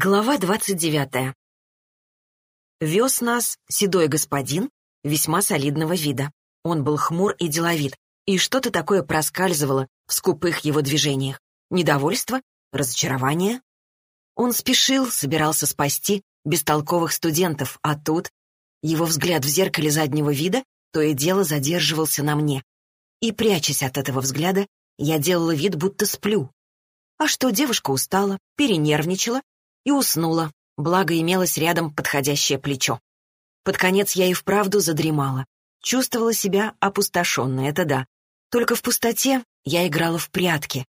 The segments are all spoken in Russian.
Глава двадцать девятая. Вез нас седой господин весьма солидного вида. Он был хмур и деловит, и что-то такое проскальзывало в скупых его движениях. Недовольство? Разочарование? Он спешил, собирался спасти бестолковых студентов, а тут его взгляд в зеркале заднего вида то и дело задерживался на мне. И, прячась от этого взгляда, я делала вид, будто сплю. А что, девушка устала, перенервничала и уснула, благо имелось рядом подходящее плечо. Под конец я и вправду задремала. Чувствовала себя опустошенной, это да. Только в пустоте я играла в прятки.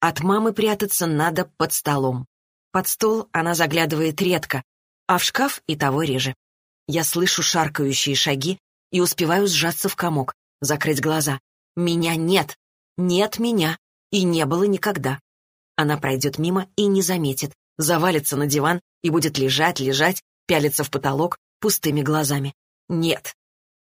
От мамы прятаться надо под столом. Под стол она заглядывает редко, а в шкаф и того реже. Я слышу шаркающие шаги и успеваю сжаться в комок, закрыть глаза. Меня нет. Нет меня. И не было никогда. Она пройдет мимо и не заметит завалится на диван и будет лежать, лежать, пялиться в потолок пустыми глазами. Нет.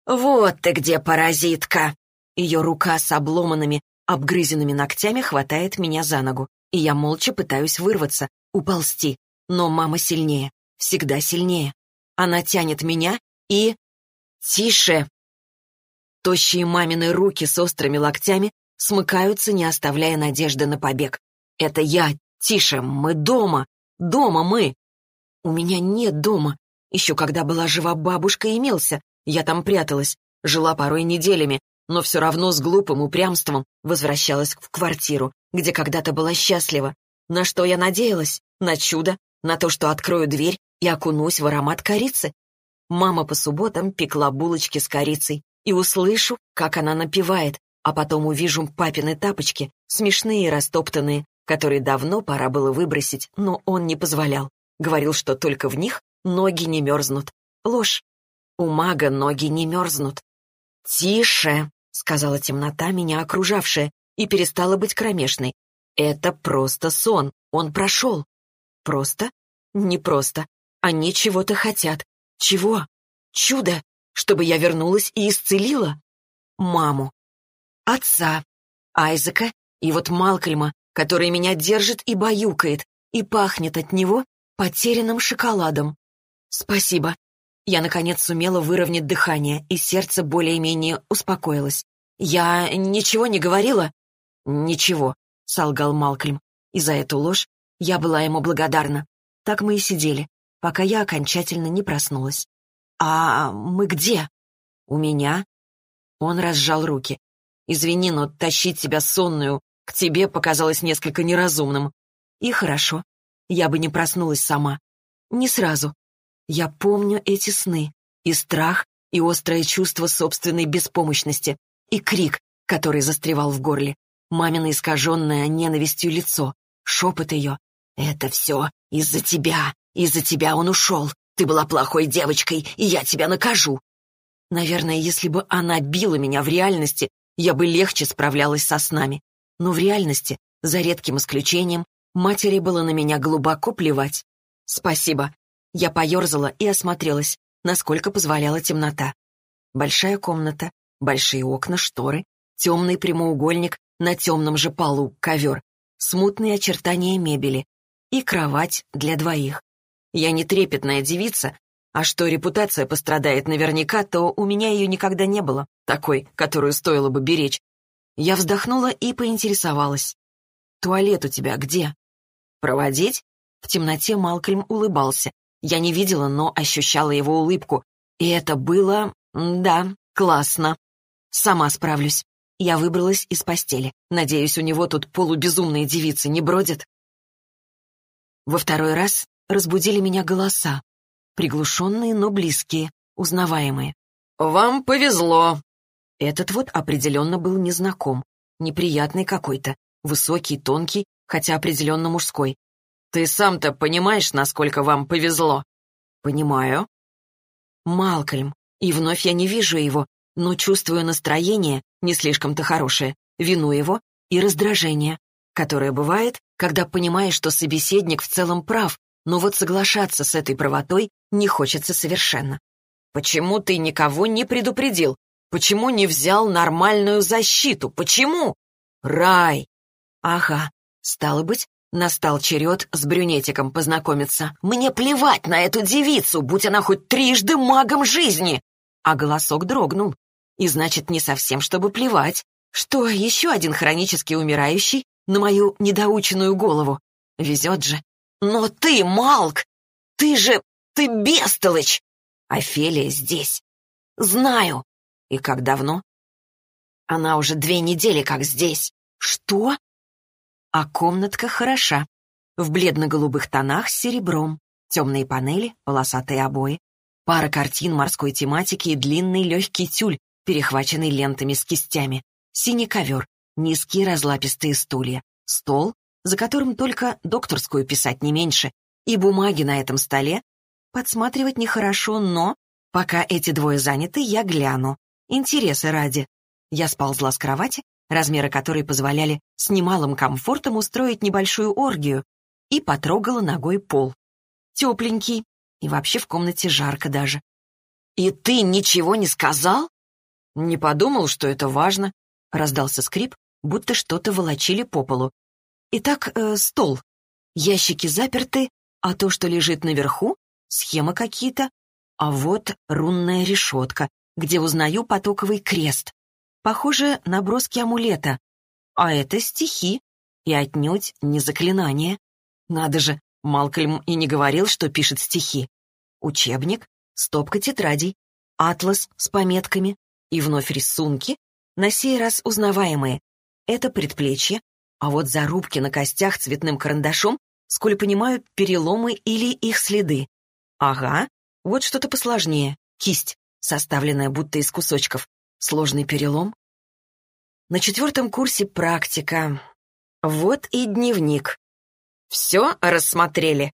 «Вот ты где, паразитка!» Ее рука с обломанными, обгрызенными ногтями хватает меня за ногу, и я молча пытаюсь вырваться, уползти. Но мама сильнее, всегда сильнее. Она тянет меня и... «Тише!» Тощие мамины руки с острыми локтями смыкаются, не оставляя надежды на побег. «Это я! Тише! Мы дома! Дома мы. У меня нет дома. Еще когда была жива бабушка, имелся. Я там пряталась. Жила порой неделями, но все равно с глупым упрямством возвращалась в квартиру, где когда-то была счастлива. На что я надеялась? На чудо? На то, что открою дверь и окунусь в аромат корицы? Мама по субботам пекла булочки с корицей, и услышу, как она напевает, а потом увижу папины тапочки, смешные и растоптанные, который давно пора было выбросить, но он не позволял. Говорил, что только в них ноги не мерзнут. Ложь. У мага ноги не мерзнут. «Тише!» — сказала темнота, меня окружавшая, и перестала быть кромешной. «Это просто сон. Он прошел». «Просто? Не просто. Они чего-то хотят. Чего? Чудо, чтобы я вернулась и исцелила?» «Маму. Отца. Айзека и вот Малкольма, который меня держит и баюкает, и пахнет от него потерянным шоколадом. Спасибо. Я, наконец, сумела выровнять дыхание, и сердце более-менее успокоилось. Я ничего не говорила? Ничего, солгал Малкольм. И за эту ложь я была ему благодарна. Так мы и сидели, пока я окончательно не проснулась. «А мы где?» «У меня». Он разжал руки. «Извини, но тащить тебя сонную к тебе показалось несколько неразумным. И хорошо. Я бы не проснулась сама. Не сразу. Я помню эти сны. И страх, и острое чувство собственной беспомощности, и крик, который застревал в горле. Мамино искаженное ненавистью лицо, шепот ее. «Это все из-за тебя. Из-за тебя он ушел. Ты была плохой девочкой, и я тебя накажу». Наверное, если бы она била меня в реальности, я бы легче справлялась со снами. Но в реальности, за редким исключением, матери было на меня глубоко плевать. «Спасибо». Я поерзала и осмотрелась, насколько позволяла темнота. Большая комната, большие окна, шторы, темный прямоугольник на темном же полу, ковер, смутные очертания мебели и кровать для двоих. Я не трепетная девица, а что репутация пострадает наверняка, то у меня ее никогда не было, такой, которую стоило бы беречь, я вздохнула и поинтересовалась. «Туалет у тебя где?» «Проводить?» В темноте Малкольм улыбался. Я не видела, но ощущала его улыбку. И это было... да, классно. Сама справлюсь. Я выбралась из постели. Надеюсь, у него тут полубезумные девицы не бродят. Во второй раз разбудили меня голоса. Приглушенные, но близкие, узнаваемые. «Вам повезло», этот вот определенно был незнаком, неприятный какой-то, высокий, тонкий, хотя определенно мужской. «Ты сам-то понимаешь, насколько вам повезло?» «Понимаю». «Малкольм. И вновь я не вижу его, но чувствую настроение, не слишком-то хорошее, вину его и раздражение, которое бывает, когда понимаешь, что собеседник в целом прав, но вот соглашаться с этой правотой не хочется совершенно. «Почему ты никого не предупредил? Почему не взял нормальную защиту? Почему? Рай! Ага, стало быть, Настал черед с брюнетиком познакомиться. Мне плевать на эту девицу, будь она хоть трижды магом жизни. А голосок дрогнул. И значит, не совсем, чтобы плевать. Что, еще один хронически умирающий на мою недоученную голову? Везет же. Но ты, Малк, ты же, ты бестолочь! Офелия здесь. Знаю. И как давно? Она уже две недели как здесь. Что? А комнатка хороша. В бледно-голубых тонах с серебром. Темные панели, полосатые обои. Пара картин морской тематики и длинный легкий тюль, перехваченный лентами с кистями. Синий ковер, низкие разлапистые стулья. Стол, за которым только докторскую писать не меньше. И бумаги на этом столе. Подсматривать нехорошо, но... Пока эти двое заняты, я гляну. Интересы ради. Я сползла с кровати размеры которой позволяли с немалым комфортом устроить небольшую оргию, и потрогала ногой пол. Тепленький, и вообще в комнате жарко даже. «И ты ничего не сказал?» «Не подумал, что это важно», — раздался скрип, будто что-то волочили по полу. «Итак, э, стол. Ящики заперты, а то, что лежит наверху, схемы какие-то. А вот рунная решетка, где узнаю потоковый крест. Похоже, наброски амулета. А это стихи. И отнюдь не заклинание. Надо же, Малкольм и не говорил, что пишет стихи. Учебник, стопка тетрадей, атлас с пометками и вновь рисунки, на сей раз узнаваемые. Это предплечье, а вот зарубки на костях цветным карандашом, сколь понимаю, переломы или их следы. Ага, вот что-то посложнее. Кисть, составленная будто из кусочков. Сложный перелом? На четвертом курсе практика. Вот и дневник. Все рассмотрели.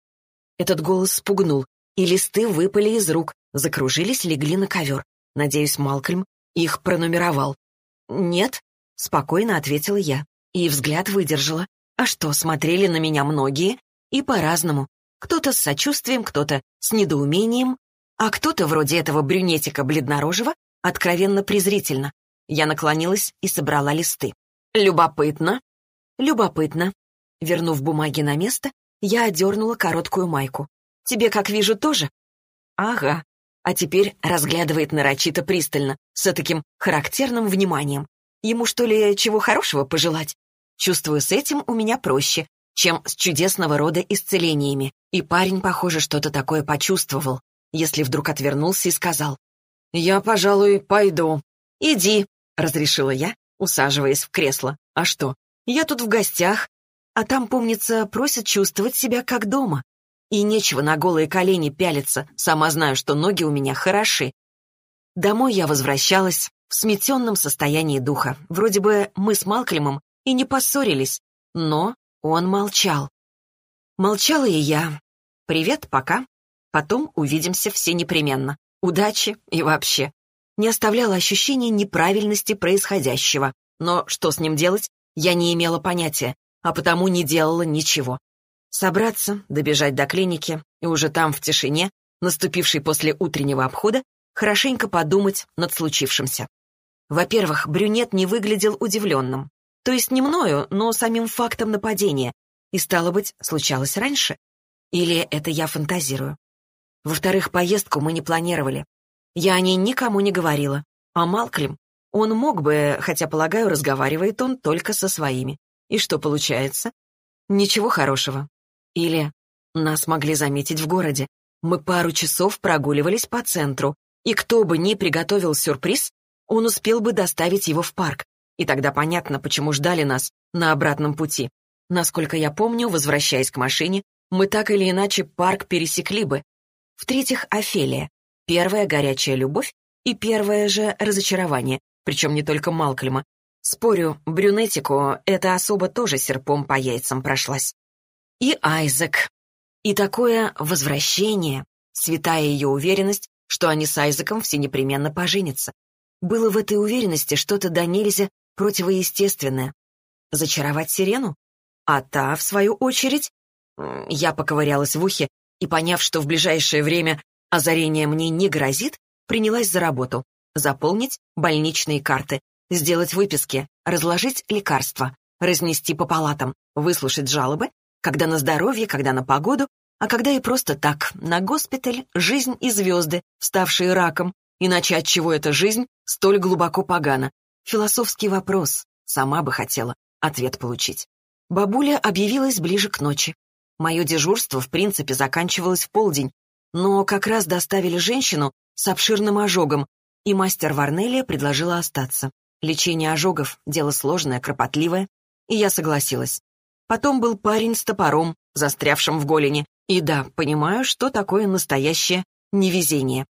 Этот голос спугнул, и листы выпали из рук, закружились, легли на ковер. Надеюсь, Малкольм их пронумеровал. «Нет», — спокойно ответила я, и взгляд выдержала. А что, смотрели на меня многие, и по-разному. Кто-то с сочувствием, кто-то с недоумением, а кто-то, вроде этого брюнетика бледнорожего, откровенно презрительно. Я наклонилась и собрала листы. «Любопытно?» «Любопытно». Вернув бумаги на место, я одернула короткую майку. «Тебе, как вижу, тоже?» «Ага». А теперь разглядывает нарочито пристально, с таким характерным вниманием. Ему, что ли, чего хорошего пожелать? Чувствую, с этим у меня проще, чем с чудесного рода исцелениями. И парень, похоже, что-то такое почувствовал, если вдруг отвернулся и сказал. «Я, пожалуй, пойду». «Иди», — разрешила я, усаживаясь в кресло. «А что? Я тут в гостях, а там, помнится, просят чувствовать себя как дома. И нечего на голые колени пялиться, сама знаю, что ноги у меня хороши». Домой я возвращалась в сметенном состоянии духа. Вроде бы мы с Малкольмом и не поссорились, но он молчал. Молчала и я. «Привет, пока. Потом увидимся все непременно удачи и вообще. Не оставляло ощущения неправильности происходящего. Но что с ним делать, я не имела понятия, а потому не делала ничего. Собраться, добежать до клиники и уже там, в тишине, наступившей после утреннего обхода, хорошенько подумать над случившимся. Во-первых, брюнет не выглядел удивленным. То есть не мною, но самим фактом нападения. И, стало быть, случалось раньше. Или это я фантазирую? Во-вторых, поездку мы не планировали. Я о ней никому не говорила. А Малклим, он мог бы, хотя, полагаю, разговаривает он только со своими. И что получается? Ничего хорошего. Или нас могли заметить в городе. Мы пару часов прогуливались по центру, и кто бы ни приготовил сюрприз, он успел бы доставить его в парк. И тогда понятно, почему ждали нас на обратном пути. Насколько я помню, возвращаясь к машине, мы так или иначе парк пересекли бы, в-третьих, Офелия. Первая горячая любовь и первое же разочарование, причем не только Малкольма. Спорю, брюнетику эта особа тоже серпом по яйцам прошлась. И Айзек. И такое возвращение, святая ее уверенность, что они с Айзеком все непременно поженятся. Было в этой уверенности что-то до нельзя противоестественное. Зачаровать сирену? А та, в свою очередь... Я поковырялась в ухе, и, поняв, что в ближайшее время озарение мне не грозит, принялась за работу. Заполнить больничные карты, сделать выписки, разложить лекарства, разнести по палатам, выслушать жалобы, Когда на здоровье, когда на погоду, а когда и просто так, на госпиталь, жизнь и звезды, вставшие раком. Иначе от чего эта жизнь столь глубоко погана? Философский вопрос. Сама бы хотела ответ получить. Бабуля объявилась ближе к ночи. Мое дежурство, в принципе, заканчивалось в полдень, но как раз доставили женщину с обширным ожогом, и мастер Варнелия предложила остаться. Лечение ожогов — дело сложное, кропотливое, и я согласилась. Потом был парень с топором, застрявшим в голени, и да, понимаю, что такое настоящее невезение.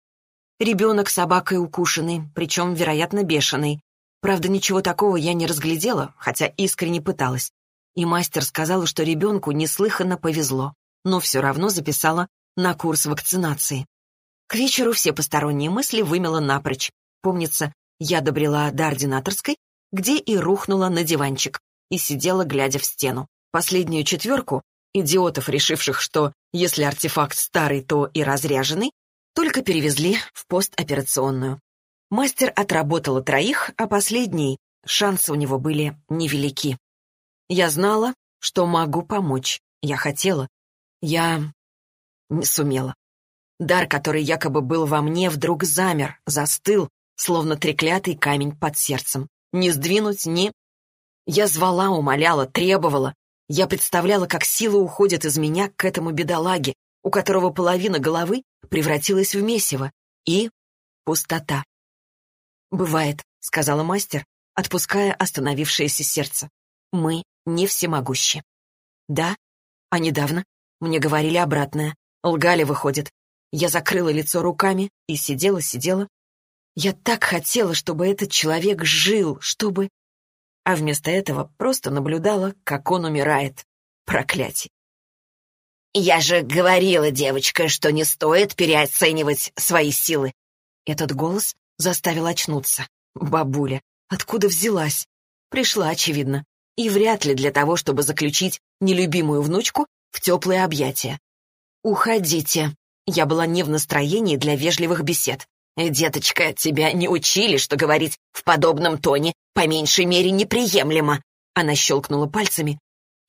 Ребенок собакой укушенный, причем, вероятно, бешеный. Правда, ничего такого я не разглядела, хотя искренне пыталась. И мастер сказала, что ребенку неслыханно повезло, но все равно записала на курс вакцинации. К вечеру все посторонние мысли вымела напрочь. Помнится, я добрела до ординаторской, где и рухнула на диванчик, и сидела, глядя в стену. Последнюю четверку, идиотов, решивших, что если артефакт старый, то и разряженный, только перевезли в постоперационную. Мастер отработала троих, а последний, шансы у него были невелики. Я знала, что могу помочь. Я хотела. Я не сумела. Дар, который якобы был во мне, вдруг замер, застыл, словно треклятый камень под сердцем. Не сдвинуть, ни... Я звала, умоляла, требовала. Я представляла, как сила уходит из меня к этому бедолаге, у которого половина головы превратилась в месиво. И пустота. «Бывает», — сказала мастер, отпуская остановившееся сердце. «Мы не всемогущи». «Да? А недавно? Мне говорили обратное. Лгали, выходит. Я закрыла лицо руками и сидела-сидела, я так хотела, чтобы этот человек жил, чтобы... А вместо этого просто наблюдала, как он умирает. Проклятие. «Я же говорила, девочка, что не стоит переоценивать свои силы». Этот голос заставил очнуться. Бабуля, откуда взялась? Пришла, очевидно. И вряд ли для того, чтобы заключить нелюбимую внучку в теплые объятия. «Уходите». Я была не в настроении для вежливых бесед. «Деточка, тебя не учили, что говорить в подобном тоне по меньшей мере неприемлемо!» Она щелкнула пальцами,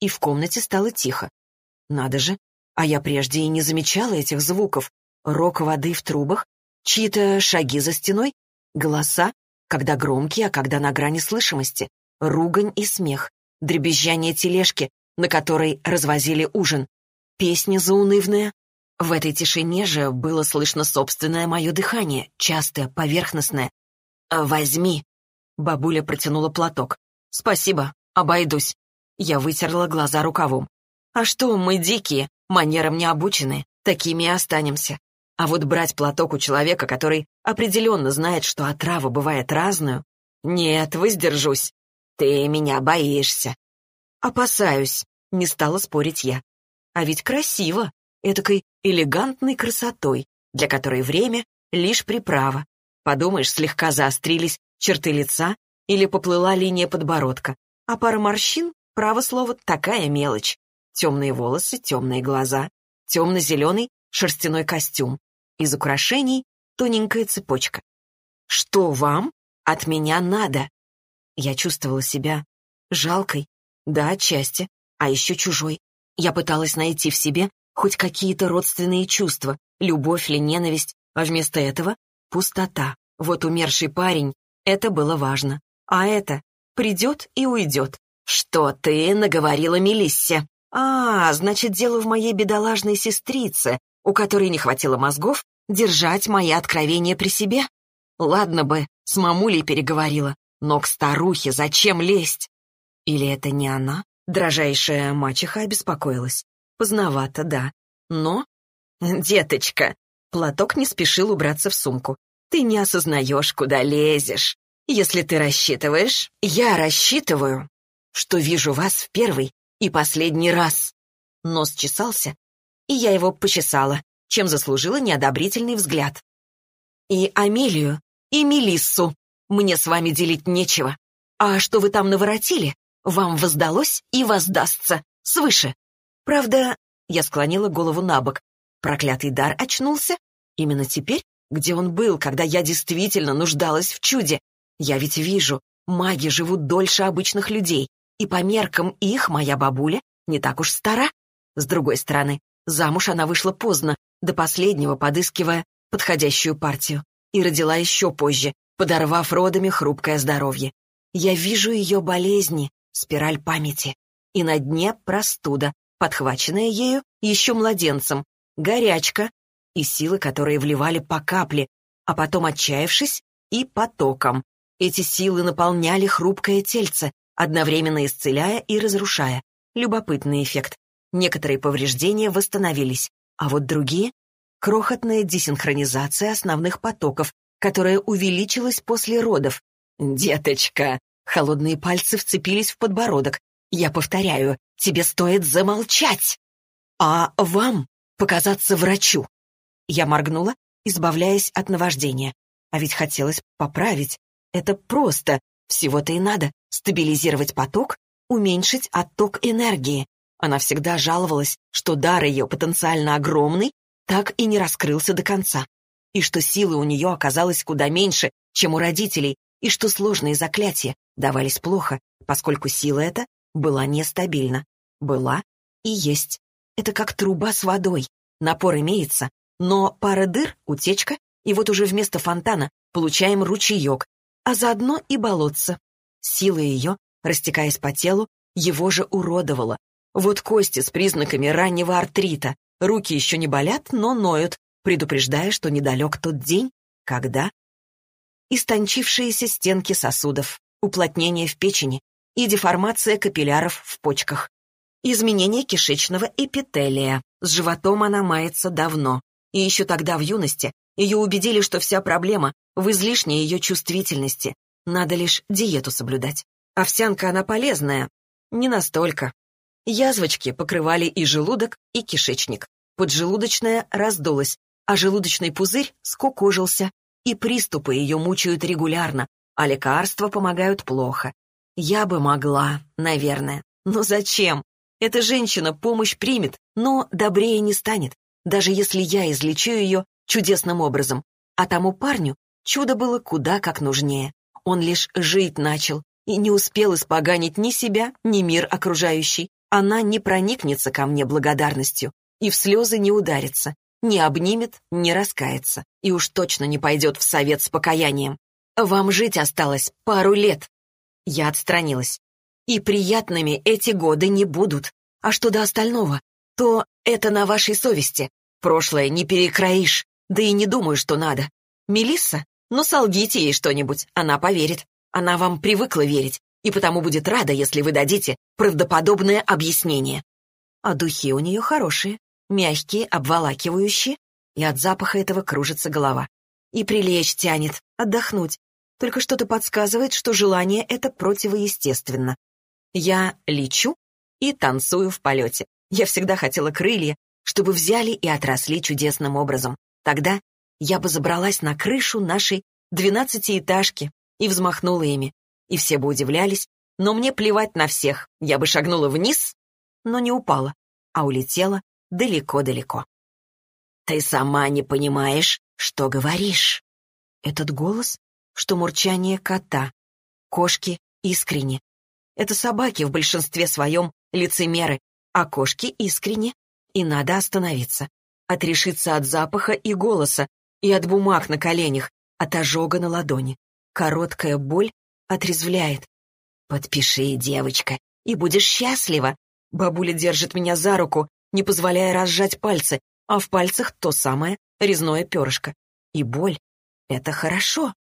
и в комнате стало тихо. Надо же, а я прежде и не замечала этих звуков. Рок воды в трубах, чьи-то шаги за стеной, голоса, когда громкие, а когда на грани слышимости, ругань и смех, дребезжание тележки, на которой развозили ужин, песня заунывная, в этой тишине же было слышно собственное мое дыхание, частое, поверхностное. «Возьми!» Бабуля протянула платок. «Спасибо, обойдусь». Я вытерла глаза рукавом. «А что, мы дикие, манерам не обучены, такими и останемся. А вот брать платок у человека, который определенно знает, что отрава бывает разную... Нет, воздержусь. Ты меня боишься». «Опасаюсь», — не стала спорить я. «А ведь красиво, этакой элегантной красотой, для которой время — лишь приправа. Подумаешь, слегка заострились черты лица или поплыла линия подбородка, а пара морщин, право слово, такая мелочь. Темные волосы, темные глаза, темно-зеленый шерстяной костюм. Из украшений тоненькая цепочка. Что вам от меня надо? Я чувствовала себя жалкой, да, отчасти, а еще чужой. Я пыталась найти в себе хоть какие-то родственные чувства, любовь или ненависть, а вместо этого — пустота. Вот умерший парень, это было важно. А это придет и уйдет. «Что ты наговорила Мелиссе?» «А, значит, дело в моей бедолажной сестрице, у которой не хватило мозгов держать мои откровения при себе. Ладно бы, с мамулей переговорила, но к старухе зачем лезть? Или это не она?» Дрожайшая мачеха обеспокоилась. Поздновато, да. Но... Деточка, платок не спешил убраться в сумку. Ты не осознаешь, куда лезешь. Если ты рассчитываешь, я рассчитываю, что вижу вас в первый и последний раз. Нос чесался, и я его почесала, чем заслужила неодобрительный взгляд. И Амелию, и Мелиссу мне с вами делить нечего. А что вы там наворотили, вам воздалось и воздастся свыше. Правда, я склонила голову на бок. Проклятый дар очнулся? Именно теперь? Где он был, когда я действительно нуждалась в чуде? Я ведь вижу, маги живут дольше обычных людей, и по меркам их моя бабуля не так уж стара. С другой стороны, замуж она вышла поздно, до последнего подыскивая подходящую партию, и родила еще позже, подорвав родами хрупкое здоровье. Я вижу ее болезни, спираль памяти, и на дне простуда, подхваченная ею еще младенцем, горячка и силы, которые вливали по капле, а потом, отчаявшись, и потоком. Эти силы наполняли хрупкое тельце, одновременно исцеляя и разрушая. Любопытный эффект. Некоторые повреждения восстановились, а вот другие — крохотная десинхронизация основных потоков, которая увеличилась после родов. «Деточка!» Холодные пальцы вцепились в подбородок. «Я повторяю, тебе стоит замолчать!» «А вам показаться врачу!» Я моргнула, избавляясь от наваждения. А ведь хотелось поправить. Это просто. Всего-то и надо. Стабилизировать поток, уменьшить отток энергии. Она всегда жаловалась, что дар ее потенциально огромный, так и не раскрылся до конца. И что силы у нее оказалось куда меньше, чем у родителей, и что сложные заклятия давались плохо, поскольку сила эта была нестабильна. Была и есть. Это как труба с водой. Напор имеется, но пара дыр, утечка, и вот уже вместо фонтана получаем ручеек, а заодно и болотце. Сила ее, растекаясь по телу, его же уродовала. Вот кости с признаками раннего артрита. Руки еще не болят, но ноют, предупреждая, что недалек тот день, когда... Истончившиеся стенки сосудов, уплотнение в печени и деформация капилляров в почках. Изменение кишечного эпителия. С животом она мается давно. И еще тогда, в юности, ее убедили, что вся проблема в излишней ее чувствительности. Надо лишь диету соблюдать. Овсянка она полезная. Не настолько. Язвочки покрывали и желудок, и кишечник. Поджелудочная раздулась, а желудочный пузырь скукожился, и приступы ее мучают регулярно, а лекарства помогают плохо. Я бы могла, наверное. Но зачем? Эта женщина помощь примет, но добрее не станет, даже если я излечу ее чудесным образом, а тому парню чудо было куда как нужнее. Он лишь жить начал и не успел испоганить ни себя, ни мир окружающий. Она не проникнется ко мне благодарностью и в слезы не ударится, не обнимет, не раскается и уж точно не пойдет в совет с покаянием. Вам жить осталось пару лет. Я отстранилась. И приятными эти годы не будут. А что до остального, то это на вашей совести. Прошлое не перекроишь. Да и не думаю, что надо. Мелисса? Ну, солгите ей что-нибудь, она поверит. Она вам привыкла верить, и потому будет рада, если вы дадите правдоподобное объяснение. А духи у нее хорошие, мягкие, обволакивающие, и от запаха этого кружится голова. И прилечь тянет, отдохнуть. Только что-то подсказывает, что желание это противоестественно. Я лечу и танцую в полете. Я всегда хотела крылья, чтобы взяли и отросли чудесным образом. Тогда я бы забралась на крышу нашей двенадцатиэтажки и взмахнула ими. И все бы удивлялись, но мне плевать на всех. Я бы шагнула вниз, но не упала, а улетела далеко-далеко. «Ты сама не понимаешь, что говоришь». Этот голос, что мурчание кота. Кошки искренне. Это собаки в большинстве своем лицемеры, а кошки искренне, и надо остановиться отрешиться от запаха и голоса, и от бумаг на коленях, от ожога на ладони. Короткая боль отрезвляет. «Подпиши, девочка, и будешь счастлива!» Бабуля держит меня за руку, не позволяя разжать пальцы, а в пальцах то самое резное перышко. И боль — это хорошо.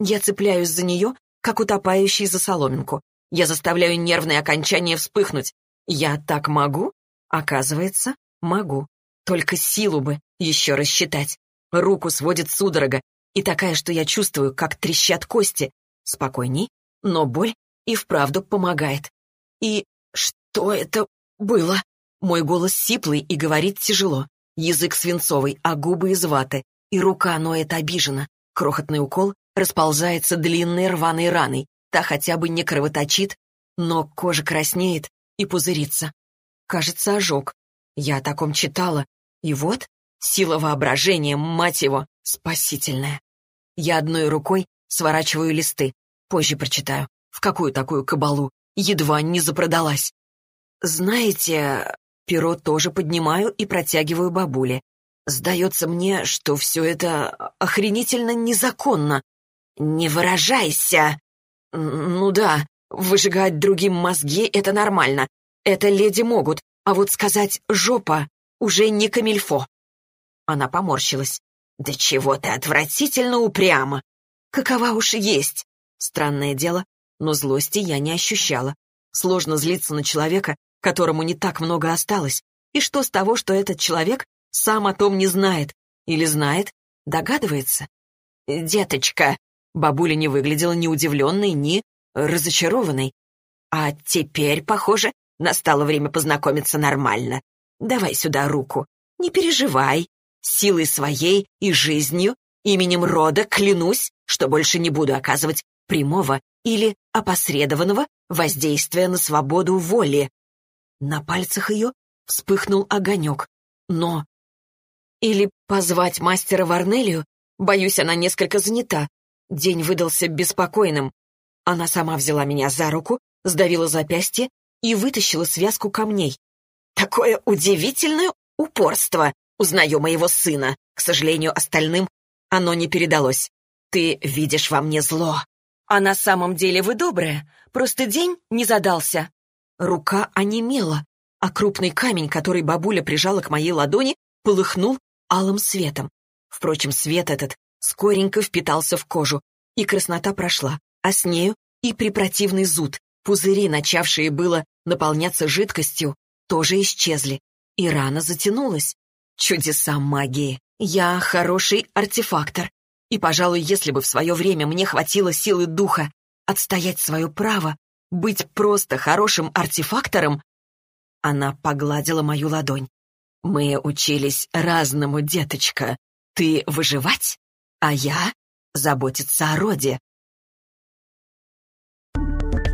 Я цепляюсь за нее, как утопающий за соломинку. Я заставляю нервные окончания вспыхнуть. Я так могу? Оказывается, могу. Только силу бы еще рассчитать. Руку сводит судорога, и такая, что я чувствую, как трещат кости. Спокойней, но боль и вправду помогает. И что это было? Мой голос сиплый и говорит тяжело. Язык свинцовый, а губы из ваты. И рука ноет обижена. Крохотный укол расползается длинной рваной раной. Та хотя бы не кровоточит, но кожа краснеет и пузырится. Кажется, ожог. Я о таком читала, и вот сила воображения, мать его, спасительная. Я одной рукой сворачиваю листы. Позже прочитаю. В какую такую кабалу? Едва не запродалась. Знаете, Перо тоже поднимаю и протягиваю бабуле. Сдается мне, что все это охренительно незаконно. Не выражайся. Ну да, выжигать другим мозги — это нормально. Это леди могут, а вот сказать «жопа» уже не камильфо. Она поморщилась. «Да чего ты отвратительно упрямо!» «Какова уж есть!» Странное дело, но злости я не ощущала. Сложно злиться на человека, которому не так много осталось. И что с того, что этот человек сам о том не знает? Или знает, догадывается? «Деточка!» Бабуля не выглядела ни удивленной, ни разочарованной. «А теперь, похоже, настало время познакомиться нормально. Давай сюда руку. Не переживай. Силой своей и жизнью, именем рода клянусь, что больше не буду оказывать прямого или опосредованного воздействия на свободу воли. На пальцах ее вспыхнул огонек. Но... Или позвать мастера Варнелию? Боюсь, она несколько занята. День выдался беспокойным. Она сама взяла меня за руку, сдавила запястье и вытащила связку камней. «Такое удивительное упорство! Узнаю моего сына. К сожалению, остальным оно не передалось. Ты видишь во мне зло. А на самом деле вы добрая. Просто день не задался. Рука онемела, а крупный камень, который бабуля прижала к моей ладони, полыхнул алым светом. Впрочем, свет этот скоренько впитался в кожу, и краснота прошла, а с нею и препротивный зуд. Пузыри, начавшие было наполняться жидкостью, тоже исчезли, и рана затянулась. Чудеса магии. Я хороший артефактор. И, пожалуй, если бы в свое время мне хватило силы духа отстоять свое право, быть просто хорошим артефактором, она погладила мою ладонь. Мы учились разному, деточка. Ты выживать, а я заботиться о роде.